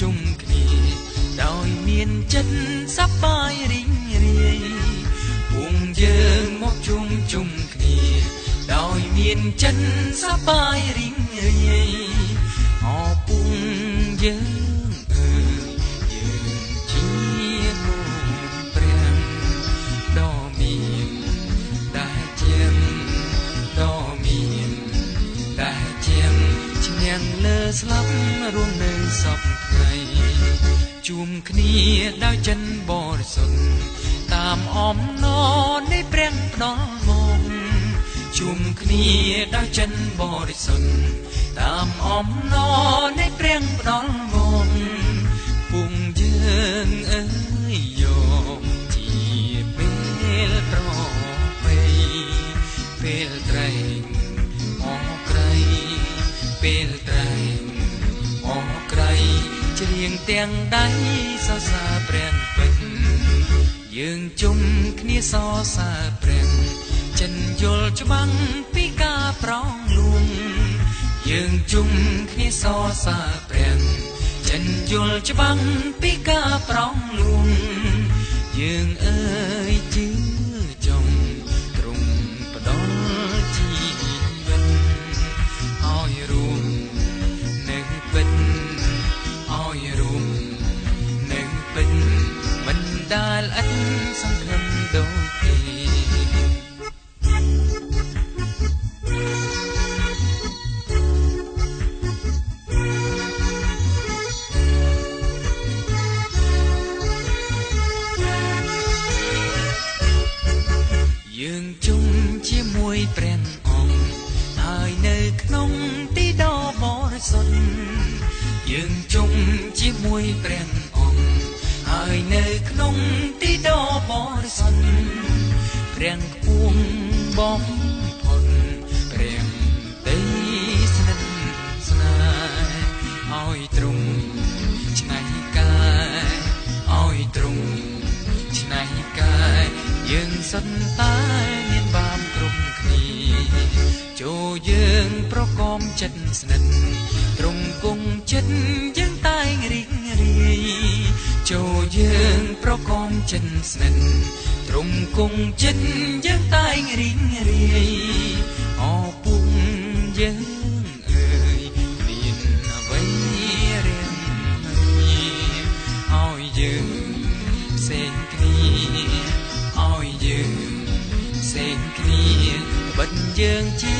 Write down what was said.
ងយើងមកជួមជុំគ្នាដោយមានចិត្តសប្បាយរីងរាយពងយើងមកជួមជុំគ្នាដោយមានចិត្តសប្បាយរីងរាយអពងយើង ឈ្នះលើស្លាប់រួមនៅសពថ្ងៃជួមគ្នាដោយចិនបរិសុទ្ធតាមអំណរនៃព្រះផ្ដល់មកជួមគ្នាដោយចិនបរិសុទ្ធតាមអំណរនៃព្រះផ្ដល់មកពុំយើងអើយយកជាពេលប្រពៃពេលត្រែងអស់ក្រៃពេល ងទាំងដៃសរសើរព្រះពេញយើងជុំគ្នាសរសើរព្រះចិនយល់ច្បាំងពីការប្រងលួងយើងជុំគ្នាសរសើរព្រះចិនយល់ច្បាំងពីការប្រងលួងយើងអើយជឿ ដែលឥតសង្ឃឹមដូចគេយើងជុំជាមួយព្រះអង្គហើយនៅក្នុងទីដ៏បរិសុទ្ធយើងជុំជាមួយព្រះ បរិសុទ្ធព្រះគួងបំផុតព្រះទេស្និទ្ធស្នាលឲ្យទ្រង់ឆ្នៃកាយឲ្យទ្រង់ឆ្នៃកាយយើងសិនតែមានបានគ្រប់គ្នាចូលយើងប្រកបចិត្តស្និទ្ធទ្រង់គង់ចិត្តយើងតែងរីករាយចូលយើង ប្រកបចិត្តស្និទ្ធទ្រង់គង់ចិត្តយើងតែងរីករាយអពុំយើងអើយមានអ្វីរៀងឲ្យយើងផ្សេងគ្នាឲ្យយើងផ្សេងគ្នាបិទយើងជា